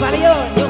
nos parió.